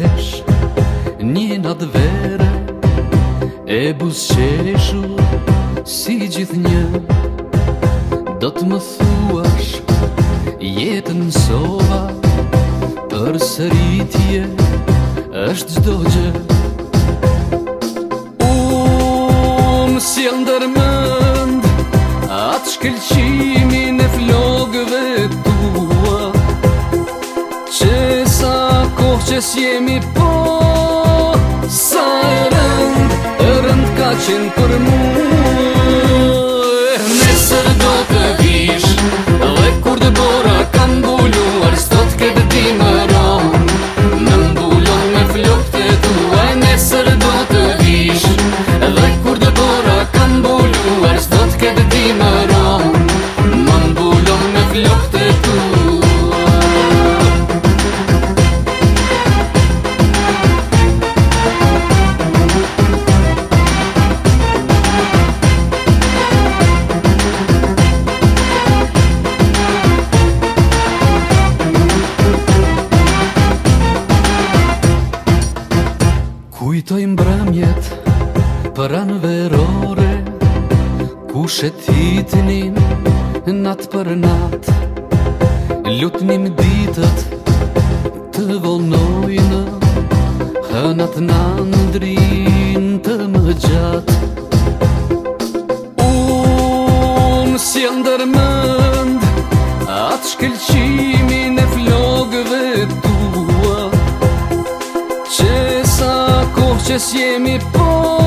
vesh Një natë vere E bus Si gjithë një Do të më thuash Jetën sova Për sëritje është gjdo gjë Umë si ndërmënd Atë shkëllqin se si jemi po Kujtoj mbramjet për anë verore Ku shetitnim natë për natë Lutnim ditët të vonojnë Hënat në ndrin të më gjatë Unë si ndërmënd atë shkelqim si mi po